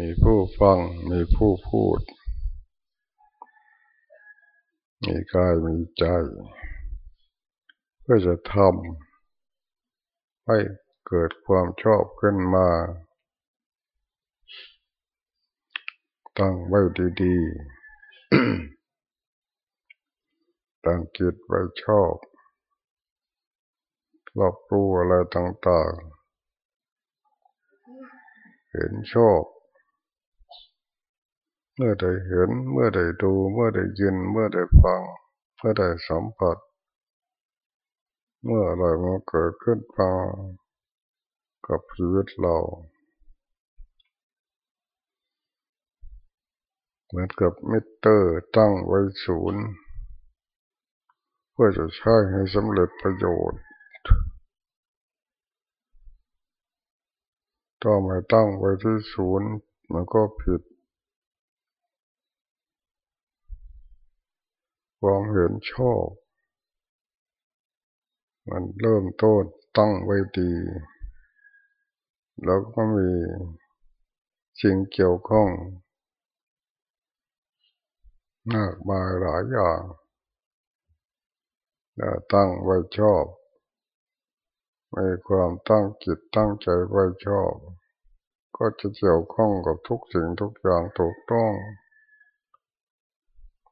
มีผู้ฟัง มีผู้พูด มีกายมีใจ เพื่อจะทำให้เกิดความชอบขึ้นมา ตั้งไว้ดีๆ ตั้งจิตไว้ชอบรับรู้อะไรต่างๆ เห็นชอบ เมื่อได้เห็น เมื่อได้ดู เมื่อได้ยิน เมื่อได้ฟัง เมื่อได้สัมผัส เมื่ออะไรมันเกิดขึ้นมากับชีวิตเราเหมือนกับมิเตอร์ตั้งไว้ศูนย์เพื่อจะใช้ให้สำเร็จประโยชน์ถ้าไม่ตั้งไว้ที่ศูนย์มันก็ผิด ความเห็นชอบ มันเริ่มต้นตั้งไว้ดี แล้วก็มีสิ่งเกี่ยวข้องมากมายหลายอย่างตั้งไว้ชอบมีความตั้งจิตตั้งใจไว้ชอบ ก็จะเกี่ยวข้องกับทุกสิ่งทุกอย่างถูกต้อง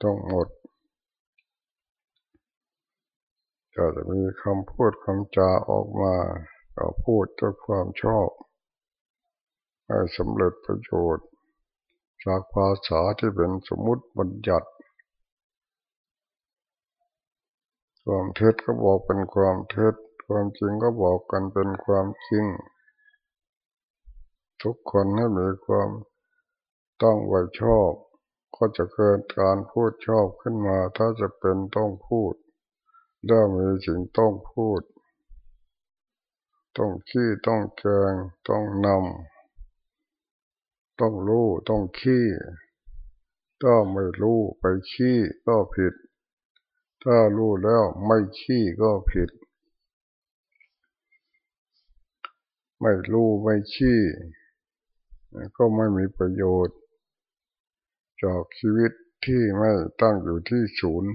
ต้องหมด จะจะมีคำพูดคำจาออกมา ก็พูดด้วยความชอบ ให้สำเร็จประโยชน์ จากภาษาที่เป็นสมมุติบัญญัติความเท็จก็บอกเป็นความเท็จ ความจริงก็บอกกันเป็นความจริง ทุกคนให้มีความต้องไว้ชอบ ก็จะเกิดการพูดชอบขึ้นมา ถ้าจะเป็นต้องพูด ถ้ามีสิ่งต้องพูด ต้องขี้ต้องแกงต้องนำต้องรู้ต้องขี้ถ้าไม่รู้ไปขี้ก็ผิด ถ้ารู้แล้วไม่ขี้ก็ผิด ไม่รู้ไม่ชี้ก็ไม่มีประโยชน์ จากชีวิตที่ไม่ตั้งอยู่ที่ศูนย์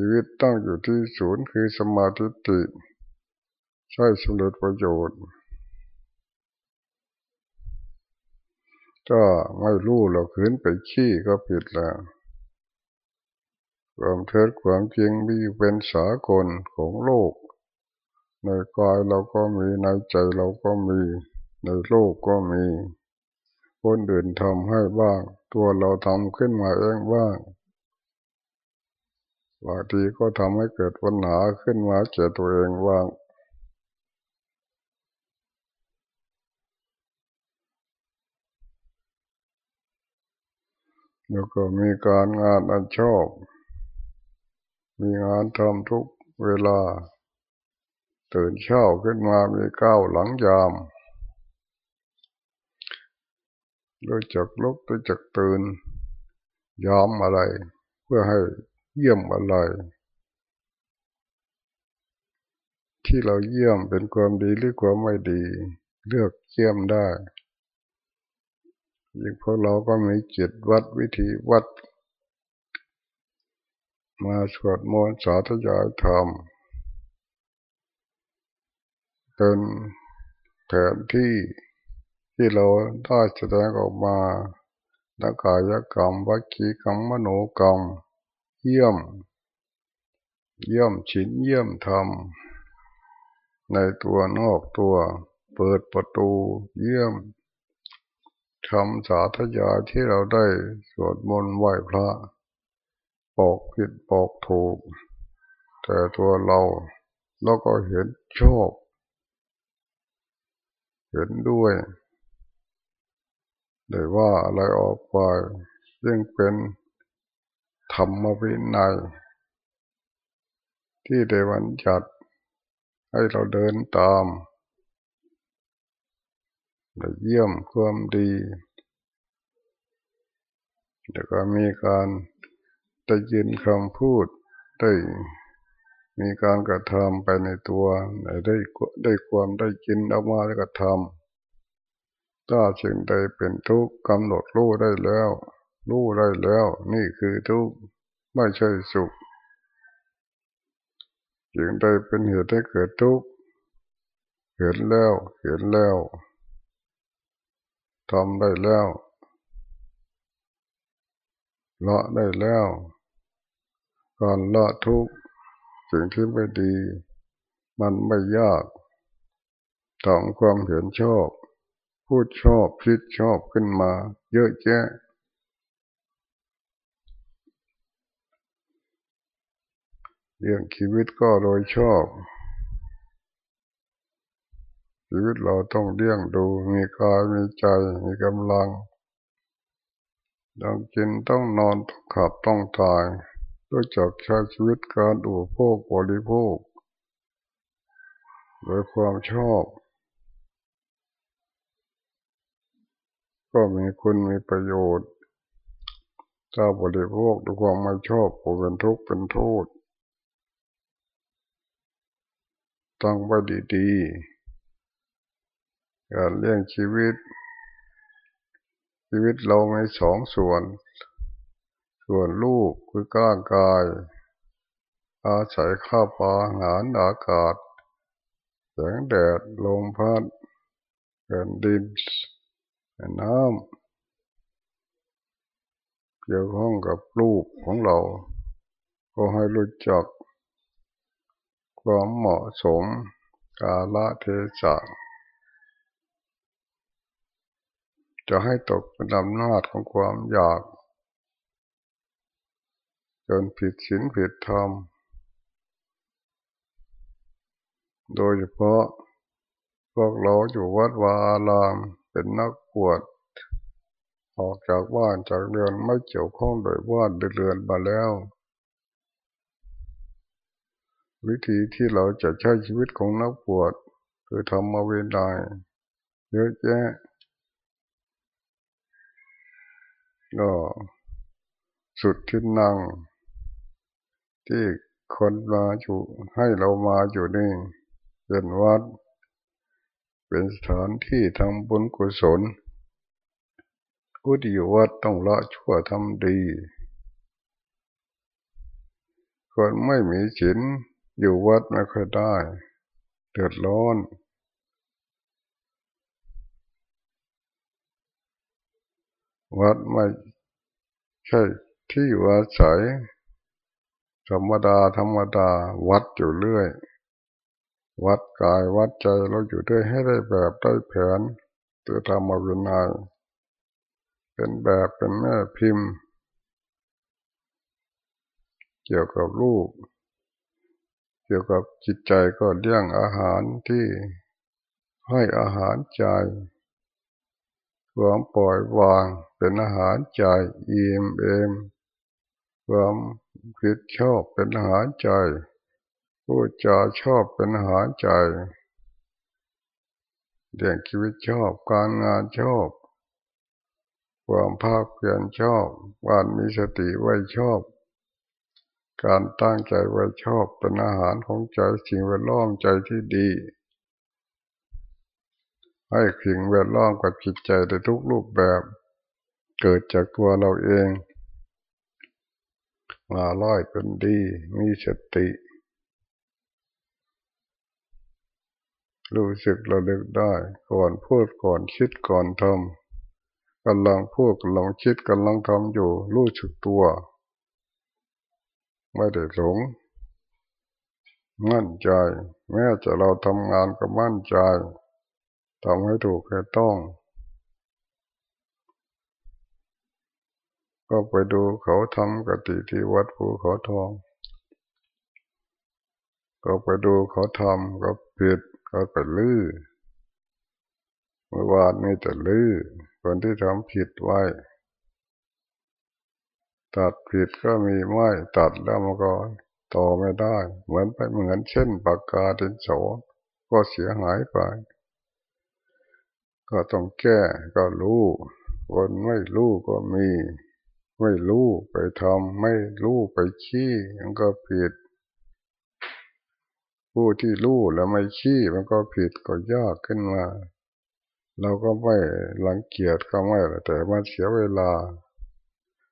ชีวิตตั้งอยู่ที่ศูนย์คือสมาธิติใช้สำเร็จประโยชน์ถ้าไม่รู้เราขืนไปขี้ก็ผิดแล้วความเท็จความจริงมีเป็นสากลของโลก ในกายเราก็มีในใจเราก็มีในโลกก็มี คนอื่นทำให้บ้าง ตัวเราทำขึ้นมาเองบ้าง บางทีก็ทำให้เกิดปัญหาขึ้นมาเจอตัวเองบ้างแล้วก็มีการงานอันชอบ มีงานทำทุกเวลา ตื่นเช้าขึ้นมามีก้าวหลังยามรู้จักลุกรู้จักตื่นยอมอะไร เพื่อให้ เยี่ยมอะไร ที่เราเยี่ยมเป็นความดีหรือความไม่ดี เลือกเยี่ยมได้ยิ่งพวกเราก็มีจิตวัดวิธีวัด มาสวดมนต์สาธยายธรรมเป็นแผนที่ที่เราได้แสดงออกมานักกายกรรมวัจีกรรมมโนกรรม เยี่ยม เยี่ยมชินเยี่ยมธรรม ในตัวนอกตัว เปิดประตูเยี่ยมทำสาธยายที่เราได้สวดมนต์ไหว้พระบอกผิดบอกถูก แต่ตัวเราเราก็เห็นชอบ เห็นด้วยเลยว่าอะไรออกไปยังเป็น ธรรมวินัย ที่ได้วันจัดให้เราเดินตามได้เยี่ยมความดีแล้วก็มีการได้ยินคำพูดได้มีการกระทำไปในตัวได้ได้ความได้กินออกมาแล้วก็ทถ้าสิ่งใดเป็นทุกข์กำหนดรู้ได้แล้ว รู้ได้แล้ว นี่คือทุกข์ไม่ใช่สุขสิ่งใดเป็นเหตุให้เกิดทุกข์เห็นแล้ว เห็นแล้วทำได้แล้วละได้แล้วก่อนละทุกสิ่งที่ไม่ดี มันไม่ยากทำความเห็นชอบ พูดชอบคิดชอบขึ้นมา เยอะแยะ เรื่องชีวิตก็โดยชอบ ชีวิตเราต้องเลี้ยงดูมีกายมีใจมีกำลังต้องกินต้องนอนต้องขับต้องตายด้วยจากใช้ชีวิตการดูโภคบริโภค โดยความชอบ ก็มีคุณมีประโยชน์ ถ้าบริโภคด้วยความไม่ชอบก็เป็นทุกข์เป็นโทษ ตั้งไว้ดีๆการเลี้ยงชีวิต ชีวิตเรามีสองส่วน ส่วนลูกคือก้างกาย อาศัยข้าวปลาอาหารอากาศแสงแดดลมพัดแผ่นดินน้ำเกี่ยวข้องกับลูกของเรา ก็ให้รู้จัก ความเหมาะสม กาลเทศะจะให้ตกเป็นอำนาจของความอยาก จนผิดศีลผิดธรรม โดยเฉพาะพวกเราอยู่วัดวาอารามเป็นนักปวด ออกจากบ้านจากเรือนไม่เกี่ยวข้องโดยบ้าเรือนมาแล้ว วิธีที่เราจะใช้ชีวิตของนักบวชคือทำมาเวนได้ เยอะแยะก็สุดที่นั่ง ที่คนมาอยู่ให้เรามาอยู่นี่เป็นวัด เป็นสถานที่ทำบุญกุศลผู้ที่อยู่วัดต้องละชั่วทำดี คนไม่มีศีล อยู่วัดไม่ค่อยได้เดือดร้อนวัดไม่ใช่ที่อยู่อาศัยธรรมดาธรรมดาวัดอยู่เรื่อย วัดกายวัดใจเราอยู่ด้วยให้ได้แบบได้แผนตัวธรรมวินัยเป็นแบบเป็นแม่พิมพ์ เกี่ยวกับลูก เกี่ยวกับจิตใจก็เลี้ยงอาหารที่ให้อาหารใจความปล่อยวางเป็นอาหารใจอิ่มเอมความคิดชอบเป็นอาหารใจพูดจาชอบเป็นอาหารใจเลี้ยงชีวิตชอบการงานชอบ ความภาคเพียรชอบวานมีสติไว้ชอบ การตั้งใจไว้ชอบเป็นอาหารของใจสิ่งแวดล้อมใจที่ดี ให้สิ่งแวดล้อมกับจิตใจในทุกรูปแบบ เกิดจากตัวเราเอง มาล่อยเป็นดี มีสติ รู้สึกเราเลือกได้ ก่อนพูดก่อนคิดก่อนทำกำลังพูดกำลังคิดกำลังทำอยู่ รู้สึกตัว ไม่ได้หลง มั่นใจ แม้จะเราทำงานก็มั่นใจทำให้ถูกให้ต้อง ก็ไปดูเขาทำกติที่วัดภูเขาทอง ก็ไปดูเขาทำก็ผิดก็ไปลื้อเมื่อวานนี้แต่ลื้อคนที่ทำผิดไว้ ตัดผิดก็มีไม้ตัดแล้วมันก็ต่อไม่ได้ เหมือนไปเหมือนเช่นปากกาดินโสก็เสียหายไป ก็ต้องแก้ก็รู้คนไม่รู้ก็มี ไม่รู้ไปทำไม่รู้ไปขี้มันก็ผิด ผู้ที่รู้แล้วไม่ขี้มันก็ผิดก็ยากขึ้นมา เราก็ไม่รังเกียจก็ไม่แต่มันเสียเวลา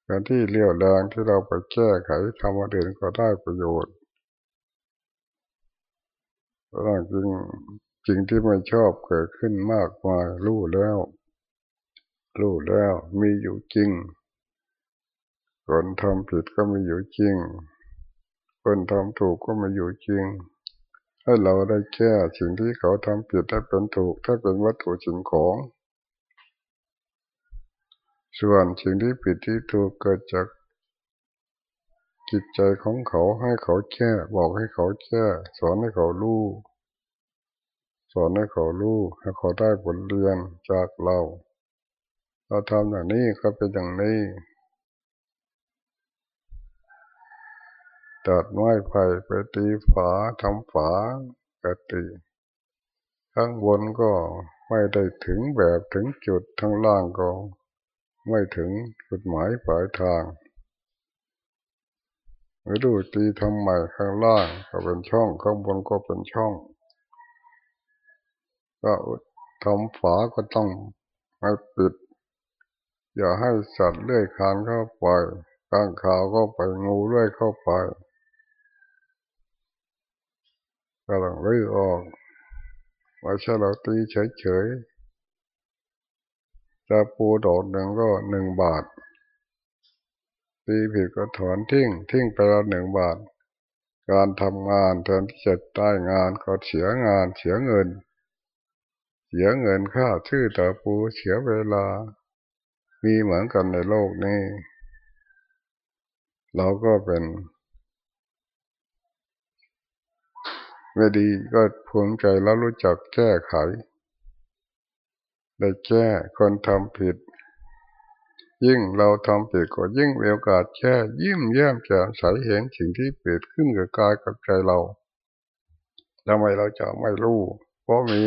การที่เลี้ยวแรงที่เราไปแก้ไขทำมาเดินก็ได้ประโยชน์ร่างจริงจริงที่ไม่ชอบเกิดขึ้นมากมายรู้แล้ว รู้แล้วมีอยู่จริง คนทำผิดก็มีอยู่จริง คนทำถูกก็มีอยู่จริง ให้เราได้แก้สิ่งที่เขาทำผิดได้เป็นถูก ถ้าเป็นวัตถุสิ่งของ ส่วนสิ่งที่ผิดที่ถูกเกิดจากจิตใจของเขาให้เขาแก้บอกให้เขาแก้สอนให้เขารู้สอนให้เขารู้ให้เขาได้ผลเรียนจากเรา เราทำอย่างนี้ก็เป็นอย่างนี้ตัดไม้ไผ่ไปตีฝาทำฝากติข้างบนก็ไม่ได้ถึงแบบถึงจุดทั้งล่างก็ ไม่ถึงจุดหมายปลายทางหรือดูตีทำใหม่ข้างล่างก็เป็นช่องข้างบนก็เป็นช่อง ก็ทำฝาก็ต้องให้ปิด อย่าให้สัตว์เลื้อยคานเข้าไปก้างขาวก็ไปงูเลื้อยเข้าไปก็ต้องรื้อออกไม่ใช่เราตีเฉยๆ จะปูโดดหนึ่งก็หนึ่งบาท ตีผิดก็ถอนทิ้ง ทิ้งไปละหนึ่งบาท การทำงานแทนที่จะได้งานก็เสียงานเสียเงิน เสียเงินค่าชื่อตาปูเสียเวลา มีเหมือนกันในโลกนี้ เราก็เป็นไม่ดีก็ภูมิใจแล้วรู้จักแก้ไข ได้แก้คนทำผิด ยิ่งเราทำผิดก็ยิ่งมีโอกาสแก้ยิ้มแย้มแจ่มใสเห็นสิ่งที่เกิดขึ้นกับกายกับใจเราทำไมเราจะไม่รู้ เพราะมี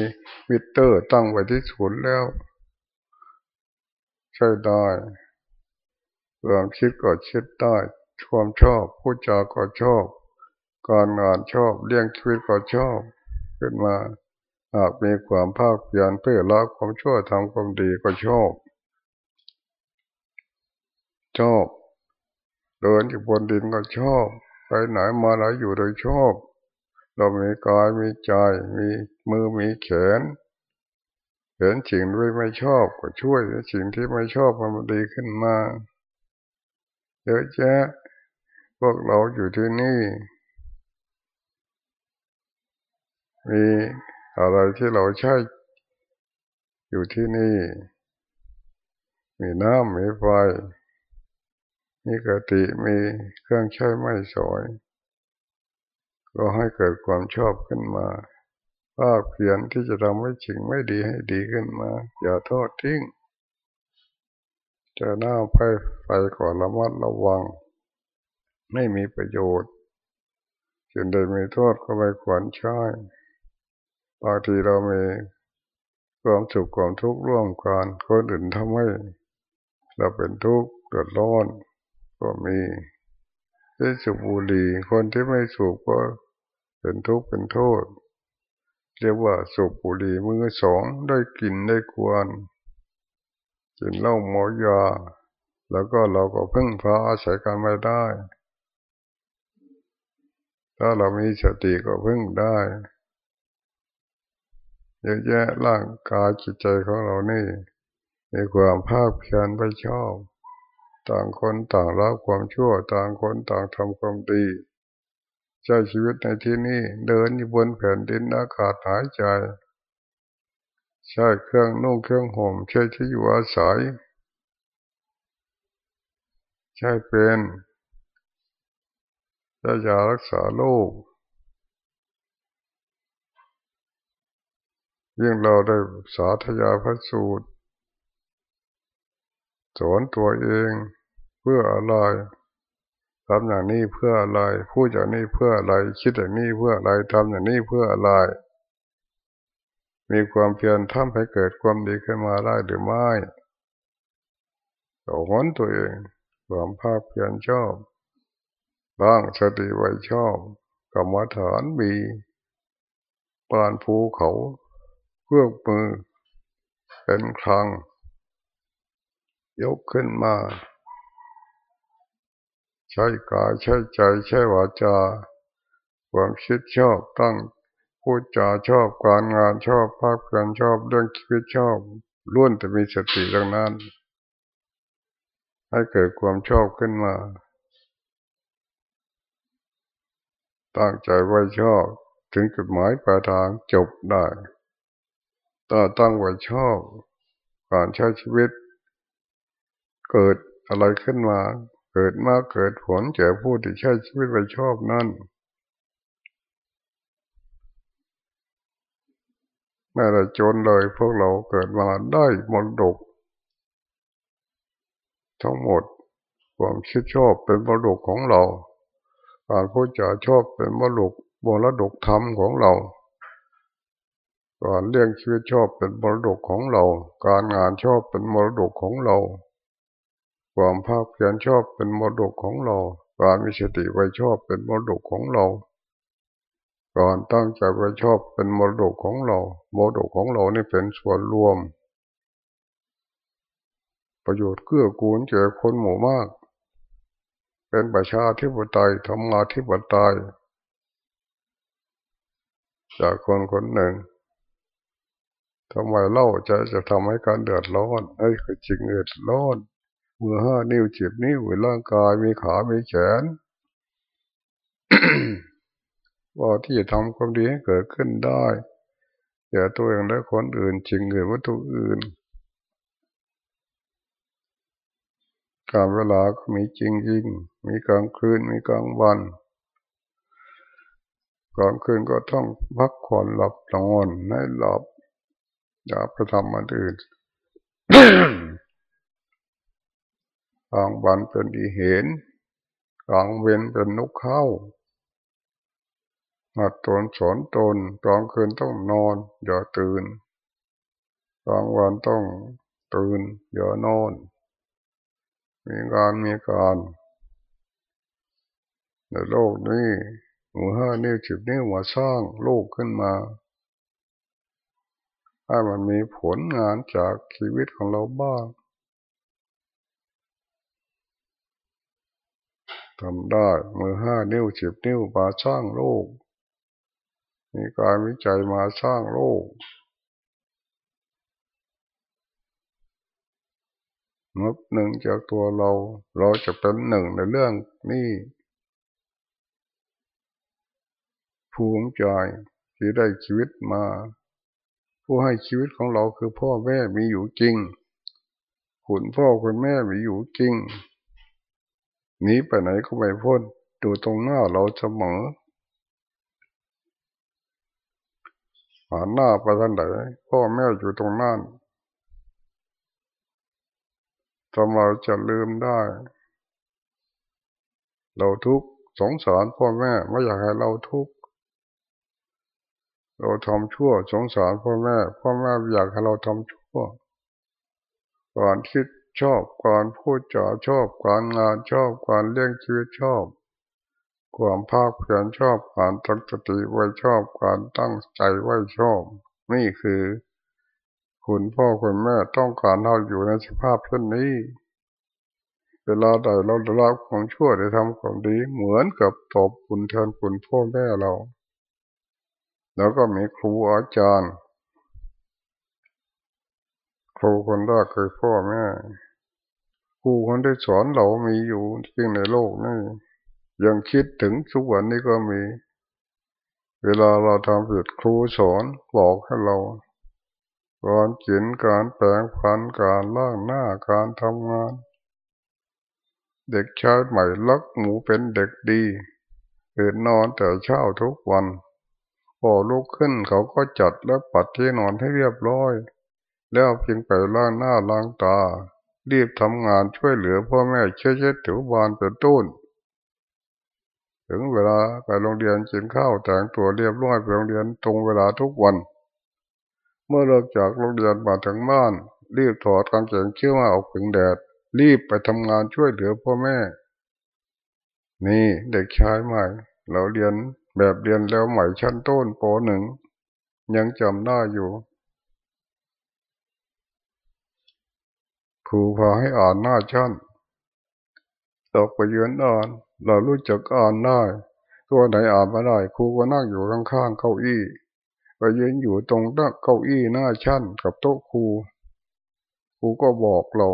มิเตอร์ตั้งไว้ที่ศูนย์แล้วใช่ได้ความคิดก็คิดได้ความชอบพูดจาก็ชอบ การงานชอบเลี้ยงชีวิตก็ชอบ ขึ้นมา หากมีความภาคเพียรเพื่อละความชั่วทำความดีก็ชอบ ชอบ เดินอยู่บนดินก็ชอบ ไปไหนมาไหนอยู่โดยชอบ เรามีกายมีใจมีมือมีแขน เห็นสิ่งที่ไม่ชอบก็ช่วยสิ่งที่ไม่ชอบมันดีขึ้นมาเยอะแยะพวกเราอยู่ที่นี่ มี อะไรที่เราใช้อยู่ที่นี่ มีน้ำมีไฟ มีกติมีเครื่องใช้ไม่สอย ก็ให้เกิดความชอบขึ้นมาภาคเพียรที่จะทำให้สิ่งไม่ดีให้ดีขึ้นมา อย่าทอดทิ้งจะน้าไฟไฟก่อนระมัดระวัง ไม่มีประโยชน์จึงได้มีโทษก็ไปขวัญใช้ บางทีเรามีความสุขความทุกข์ร่วมกันคนอื่นทำให้เราเป็นทุกข์เดือดร้อนก็มีที่สุบุรีคนที่ไม่สุขก็เป็นทุกข์เป็นโทษ เรียกว่าสุบุรีมือสองได้กินได้ควรกินเหล้าหมอยา แล้วก็เราก็พึ่งพาอาศัยกันไม่ได้ ถ้าเรามีสติก็พึ่งได้ เยอะแยะร่างกายจิตใจของเรานี่มีความภาคเพียรไปชอบ ต่างคนต่างละความชั่ว ต่างคนต่างทำความดีใช้ชีวิตในที่นี้เดินอยู่บนแผ่นดินอากาศหายใจ ใช้เครื่องนุ่งเครื่องห่มใช้ที่อยู่อาศัย ใช้เป็นจะยารักษาโรค ยิ่งเราได้สาธยาพระสูตร สอนตัวเองเพื่ออะไรทำอย่างนี้เพื่ออะไรพูดอย่างนี้เพื่ออะไร คิดอย่างนี้เพื่ออะไรทำอย่างนี้เพื่ออะไร มีความเพียรทำให้เกิดความดีขึ้นมาได้หรือไม่สอนตัวเองความภาคเพียรชอบบ้างสติไว้ชอบกรรมฐานมีปานภูเขา เพื่อมือเป็นครั้งยกขึ้นมา ใช้กายใช้ใจใช้วาจาความคิดชอบตั้งพูดจาชอบการงานชอบภาพการชอบเรื่องชีวิตชอบล้วนแต่มีสติดังนั้น ให้เกิดความชอบขึ้นมา ตั้งใจไว้ชอบถึงจุดหมายปลายทางจบได้ ถ้าตั้งไว้ชอบการใช้ชีวิต เกิดอะไรขึ้นมา เกิดมาเกิดผลแก่ผู้ที่ใช้ชีวิตไว้ชอบนั่นแม้แต่จนเลยพวกเราเกิดมาได้มรดก ทั้งหมดความคิดชอบเป็นมรดกของเราการพูดจาชอบเป็นมรดกมรดกธรรมของเรา การเลี้ยงชีวิตชอบเป็นมรดกของเรา การงานชอบเป็นมรดกของเรา ความภาคเพียรชอบเป็นมรดกของเรา การมีสติไว้ชอบเป็นมรดกของเรา การตั้งใจไว้ชอบเป็นมรดกของเรา มรดกของเรานี่เป็นส่วนรวม ประโยชน์เกื้อกูลแก่คนหมู่มาก เป็นประชาธิปไตยธรรมาธิปไตยจากคนคนหนึ่ง ทำไมเล่าจะจะทำให้การเดือดร้อนไอ้จริงเดือดร้อนมือห้านิ้วจีบนิ้วร่างกายมีขา มีแขนว่าที่จะทำความดีให้เกิดขึ้นได้อย่าตัวเองและคนอื่นจริงอื่นวัตถุอื่น การเวลาก็มีจริงจริงมีกลางคืนมีกลางวันกลางคืนก็ต้องพักผ่อนหลับนอนให้หลับ อย่าไปทำมันอื่นกลางวันเป็นดีเห็นกลางเวนเป็นนกเข้าหัดตนสอนตนกลางคืนต้องนอน อย่าตื่นกลางวันต้องตื่น อย่านอน มีงานมีการในโลกนี้หัวห้านิ้วจิบนิ้วมาสร้างโลกขึ้นมา ให้มันมีผลงานจากชีวิตของเราบ้างทำได้มือห้านิ้วสิบนิ้วมาสร้างโลก มีการวิจัยมาสร้างโลกนับหนึ่งจากตัวเรา เราจะเป็นหนึ่งในเรื่องนี้ภูมิใจที่ได้ชีวิตมา ผู้ให้ชีวิตของเราคือพ่อแม่มีอยู่จริง คุณพ่อคุณแม่มีอยู่จริงหนีไปไหนก็ไม่พ้นดูตรงหน้าเราเสมอหันหน้าไปทางไหนพ่อแม่อยู่ตรงนั้นทำไมจะลืมได้ เราทุกข์สงสารพ่อแม่ไม่อยากให้เราทุกข์ เราทำชั่วสงสารพ่อแม่พ่อแม่อยากให้เราทำชั่วก่อนคิดชอบการพูดจาชอบการงานชอบการเลี้ยงชีวิตชอบความภาคเพียรชอบการตั้งสติไว้ชอบการตั้งใจไว้ชอบ นี่คือคุณพ่อคุณแม่ต้องการเราอยู่ในสภาพเช่นนี้ เวลาใดเราได้รับความชั่วได้ทำความดีเหมือนกับตอบคุณแทนคุณพ่อแม่เรา แล้วก็มีครูอาจารย์ ครูคนแรกคือพ่อแม่ครูคนที่สอนเรามีอยู่จริงในโลกนี่ยังคิดถึงสุวรรณนี่ก็มี เวลาเราทำผิดครูสอนบอกให้เราการเขียนการแปลงพันการล่างหน้าการทำงาน เด็กชายใหม่ลักหมูเป็นเด็กดีตื่นนอนแต่เช้าทุกวัน พอลุกขึ้นเขาก็จัดและปัดที่นอนให้เรียบร้อย แล้วเพียงไปล้างหน้าล้างตา รีบทำงานช่วยเหลือพ่อแม่เช็ดเช็ดถูบานเป็นต้นถึงเวลาไปโรงเรียนกินข้าวแต่งตัวเรียบร้อยไปโรงเรียนตรงเวลาทุกวัน เมื่อเลิกจากโรงเรียนมาถึงบ้าน รีบถอดกางเกงเชื่อมาออกผึงแดด รีบไปทำงานช่วยเหลือพ่อแม่ นี่เด็กชายใหม่ เราเรียน แบบเรียนแล้วใหม่ชั้นต้นปหนึ่ง ยังจำได้อยู่ครูพาให้อ่านหน้าชั้นตกไปยืนอ่านเรารู้จักอ่านได้ ตัวไหนอ่านไม่ได้ครูก็นั่งอยู่ข้างๆเก้าอี้ไปยืนอยู่ตรงเก้าอี้หน้าชั้นกับโต๊ะครูครูก็บอกเรา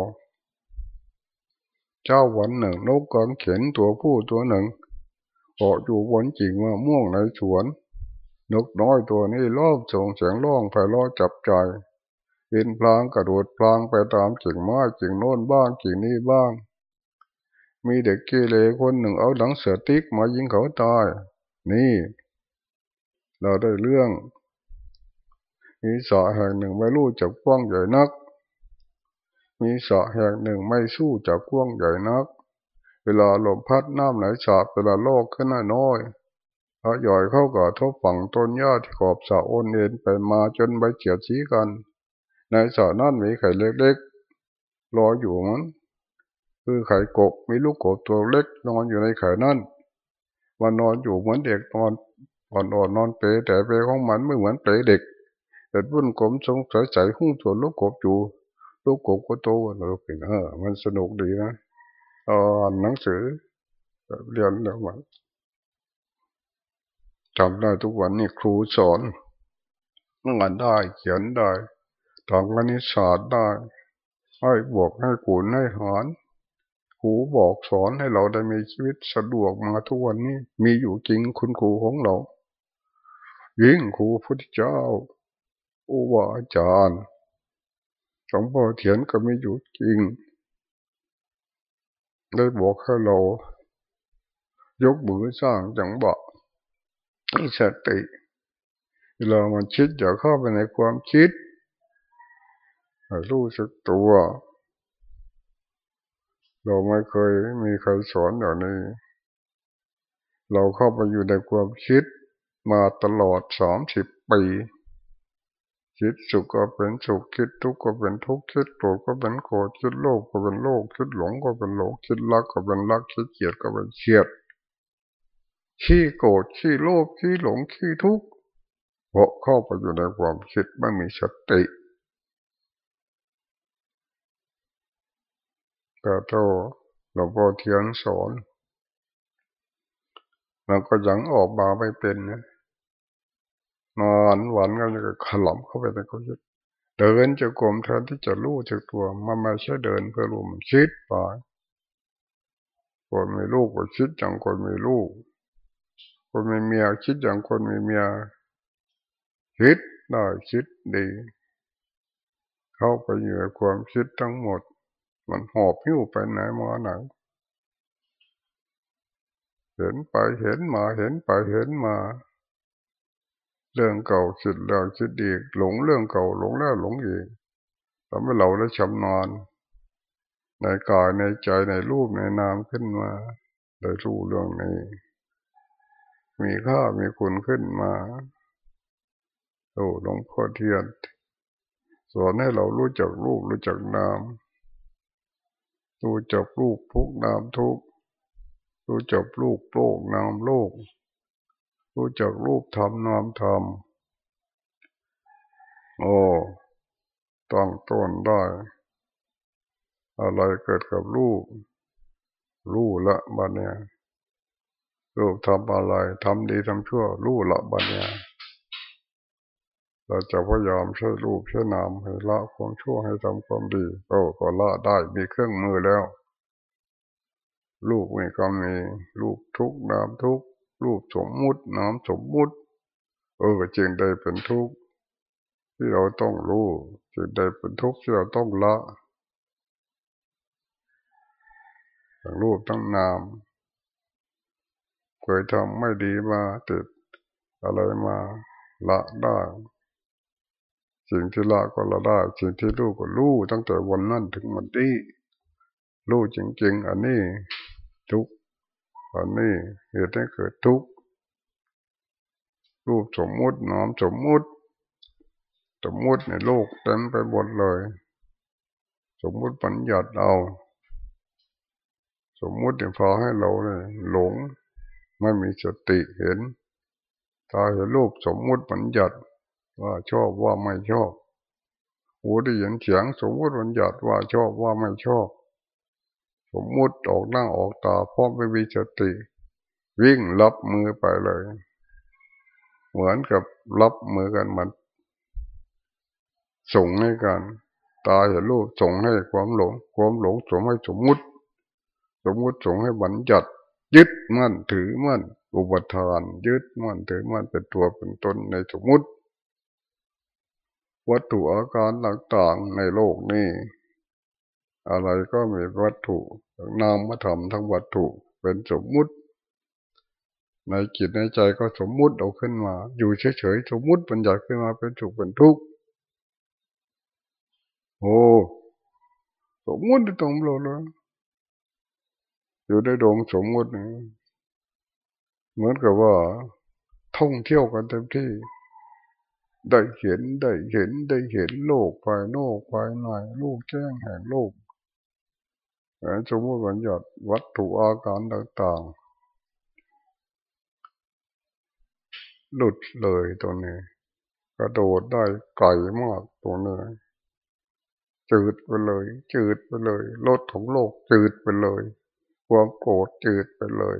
เจ้าวันหนึ่งนกกังเข็นตัวผู้ตัวหนึ่ง เกาะอยู่บนจิงว่าม่วงในสวน นกน้อยตัวนี้รอบส่งเสียงร้องไพเราะจับใจบินพลางกระโดดพลางไปตามจิงไม้จิงโน้นบ้างจิงนี้บ้าง มีเด็กเกเรคนหนึ่งเอาหลังเสือติ๊กมายิงเขาตาย นี่ เราได้เรื่องมีสาแห่งหนึ่งไม่รู้จักกว้างใหญ่นัก มีสาแห่งหนึ่งไม่สู้จากกว้างใหญ่นัก เวลาลมพัดน้ำไหลสาบเวลาโลกขึ้นน้อยพระย่อยเข้ากับทบฝั่งต้นหญ้าที่ขอบสะโอนเอ็นไปมาจนใบเฉียดชี้กัน ในสระนั้นมีไข่เล็กๆรออยู่มันคือไข่กบมีลูกกบตัวเล็กนอนอยู่ในไข่นั่นมันนอนอยู่เหมือนเด็กนอนอ่อนๆนอนเปรแต่เปรของมันไม่เหมือนเปรเด็กเกิดวุ่นกลมสงสัยใส่หุ้งส่วลูกกบอยู่ลูกกบก็โตเราเป็นเออมันสนุกดีนะ อ่านหนังสือเรียนแล้วมันจำได้ทุกวันนี่ครูสอนงานได้ เขียนได้ทำคณิตศาสตร์ได้ ให้บวกให้คูณให้หารครูบอกสอนให้เราได้มีชีวิตสะดวกมาทุกวันนี้ มีอยู่จริงคุณครูของเรา ยิ่งครูพุทธเจ้า อุบาอาจารย์สองพ่อเถียนก็มีอยู่จริง ได้บอกให้เรายกมือสร้างจังบะสติเวลามันคิดอย่าเข้าไปในความคิดรู้สึกตัว เราไม่เคยมีใครสอนอย่างนี้ เราเข้าไปอยู่ในความคิดมาตลอดสามสิบปี คิดสุขก็เป็นสุขคิดทุกข์ก็เป็นทุกข์คิดโกรธก็เป็นโกรธคิดโลภก็เป็นโลภคิดหลงก็เป็นหลงคิดรักก็เป็นรักคิดเกลียดก็เป็นเกลียดขี้โกรธขี้โลภขี้หลงขี้ทุกข์เพราะเข้าไปอยู่ในความคิดไม่มีสติแต่โตหลวงพ่อเทียนสอนมันก็ยังออกมาไม่เป็นนะ นอนหวันก็จะขลับเข้าไปในความคิดเดินจะกลมแทนที่จะรู้จากตัวมันไม่ใช่เดินเพื่อรู้มันคิดไปคนมีลูกก็คิดอย่างคนมีลูก คนมีเมียคิดอย่างคนมีเมียคิดได้คิดดี เข้าไปอยู่ในความคิดทั้งหมด มันหอบหิ้วไปไหนมาไหนเห็นไปเห็นมาเห็นไปเห็นมา เรื่องเก่าคิดแล้วคิดอีกหลงเรื่องเก่าหลงแล้วหลงอีกทำให้เราได้ชำนาญในกายในใจในรูปในนามขึ้นมาได้รู้เรื่องนี้ มีค่ามีคุณขึ้นมาโอ้หลวงพ่อเทียนสอนให้เรารู้จักรูปรู้จักนามรู้จักรูปทุกนามทุกรู้จักรูปโลกนามโลก รู้จักรูปธรรมนามธรรมโอ้ตั้งต้นได้ อะไรเกิดกับรูป รู้ละบัดเนี่ยรูปทำอะไรทำดีทำชั่ว รู้ละบัญญาเราจะพยายามใช้รูปใช้นามให้ละความชั่วให้ทำความดีก็ก็ละได้มีเครื่องมือแล้ว รูปมีก็มีรูปทุกนามทุก รูปสมมุตินามสมมุติ เออจึงได้เป็นทุกข์ที่เราต้องรู้จึงได้เป็นทุกข์ที่เราต้องละทั้งรูปทั้งนามเคยทำไม่ดีมาติดอะไรมาละได้สิ่งที่ละก็ละได้สิ่งที่รู้ก็รู้ตั้งแต่วันนั้นถึงวันนี้รู้จริงๆ อันนี้ทุก อันนี้เหตุให้เกิดทุกข์รูปสมมุติน้อมสมมุติสมมุติในโลกเต็มไปหมดเลย สมมุติปัญญาเอา สมมุติที่พอให้เราเลยหลงไม่มีสติเห็นตาเห็นรูปสมมุติปัญญัติว่าชอบว่าไม่ชอบหูได้ยินเสียงสมมุติบัญญัติว่าชอบว่าไม่ชอบ สมมุติออกหน้าออกตาเพร้อมไปมีสติ วิ่งรับมือไปเลย เหมือนกับรับมือกันมันส่งให้กัน ตาเห็นรูปส่งให้ความหลง ความหลงส่งให้สมมุติ สมมุติส่งให้บัญญัติยึดมั่นถือมั่นอุปทาน ยึดมั่นถือมั่นเป็นตัวเป็นตนในสมมุติ วัตถุอาการต่างๆในโลกนี้ อะไรก็มีวัตถุนามธรรมทั้งวัตถุเป็นสมมุติ ในจิตในใจก็สมมุติเอาขึ้นมา อยู่เฉยๆสมมุติปัญญาขึ้นมาเป็นสุขเป็นทุกข์โอ้สมมุติตรงเราเลยอยู่ในดงสมมุติเหมือนกับว่า ท่องเที่ยวกันเต็มที่ ได้เห็นได้เห็นได้เห็นโลกภายนอกภายในโลกแจ้งแห่งโลก สมมติบัญญัติวัตถุอาการต่างๆ หลุดเลยตัวนี้ กระโดดได้ไกลมากตัวนี้จืดไปเลย จืดไปเลยรถของโลกจืดไปเลย ความโกรธจืดไปเลย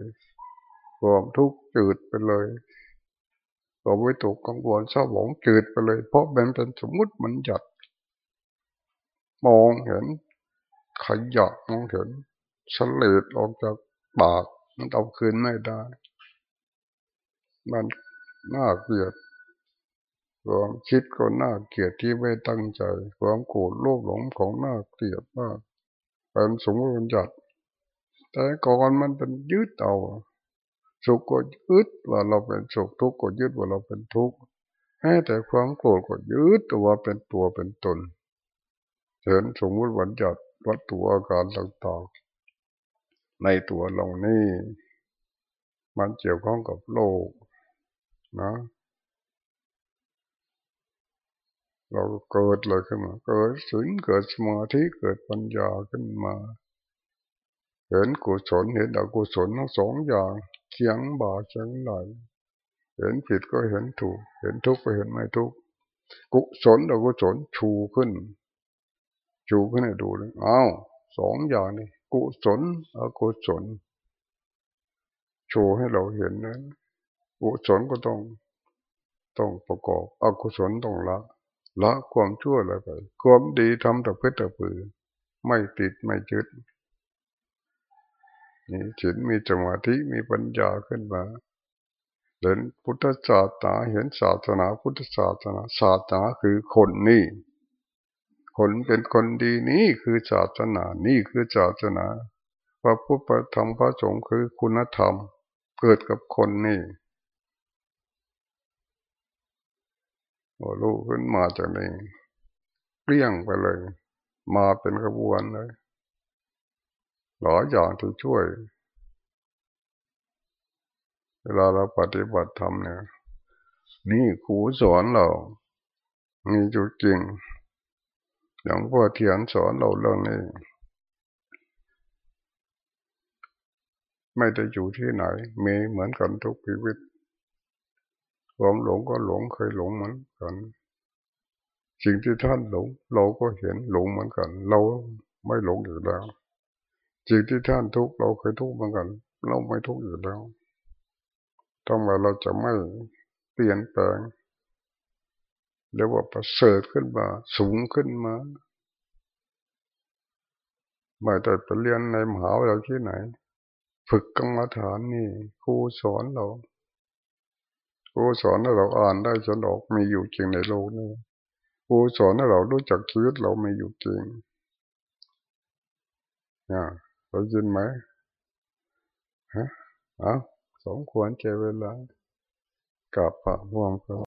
ความทุกข์จืดไปเลยความวิตกกังวลเศร้าหมองจืดไปเลย เพราะมันเป็นสมมติมันหยัด มองเห็น ขยะมองเห็นสเลดออกจากปากมันเอาคืนไม่ได้ มันน่าเกลียดความคิดก็น่าเกลียดที่ไม่ตั้งใจ ความโกรธโลภหลงของน่าเกลียดมากเป็นสมมติบัญญัติแต่ก่อนมันเป็นยึดเอาสุขก็ยึดว่าเราเป็นสุขทุกข์ก็ยึดว่าเราเป็นทุกข์แม้แต่ความโกรธก็ยึดตัวเป็นตัวเป็นตนเห็นสมมติบัญญัติ วัตถุอาการต่างๆ ในตัวเรานี่มันเกี่ยวข้องกับโลกนะ เราเกิดเลยขึ้นมา เกิดสิ่เกิดสมาธิเกิดปัญญาขึ้นมา เห็นกุศลเห็นอกุศลทั้งสองอย่างเคียงบ่าเคียงไหลเห็นผิดก็เห็นถูก เห็นทุกข์ก็เห็นไม่ทุกข์กุศลอกุศลชูขึ้น ชูขึ้นให้ดูเลยอ้าวสองอย่างนี่กุศลอกุศลโชว์ให้เราเห็นนั้นกุศลก็ต้อง ต้องประกอบอกุศลต้องละละความชั่วอะไรไปความดีทำแต่เพื่อแต่ปือไม่ติดไม่ยึดนี่ฉินมีสมาธิมีปัญญาขึ้นมาเห็นพุทธศาสนาเห็นศาสนาพุทธศาสนาศาสนาคือคนนี่ คนเป็นคนดีนี่คือศาสนานี่คือศาสนาพระพุทธธรรมพระสงฆ์คือคุณธรรม เกิดกับคนนี่โอ้ลูกขึ้นมาจากนี้เปลี่ยงไปเลย มาเป็นกระบวนเลยหลายอย่างที่ช่วย เวลาเราปฏิบัติธรรมเนี่ย นี่ครูสอนเรา มีจุดจริง อย่างพ่อเทียนสอนเราเรื่องนี้ ไม่ได้อยู่ที่ไหนมีเหมือนกันทุกชีวิตความหลงก็หลงเคยหลงเหมือนกัน สิ่งที่ท่านหลง เราก็เห็นหลงเหมือนกัน เราไม่หลงอยู่แล้วสิ่งที่ท่านทุกเราเคยทุกเหมือนกัน เราไม่ทุกอยู่แล้วต้องมาเราจะไม่เปลี่ยนแปลง เรียกว่าประเสริฐขึ้นมา สูงขึ้นมาไม่ได้ไปเรียนในมหาวิทยาลัยที่ไหน ฝึกกรรมฐานนี่ครูสอนเราครูสอนให้เราอ่านได้จนออกมีอยู่จริงในโลกนี้ครูสอนให้เรารู้จักชีวิตเรามีอยู่จริงเนี่ยเรายินไหมฮะอ้าสองควรเจเวลากับพระว่วงก็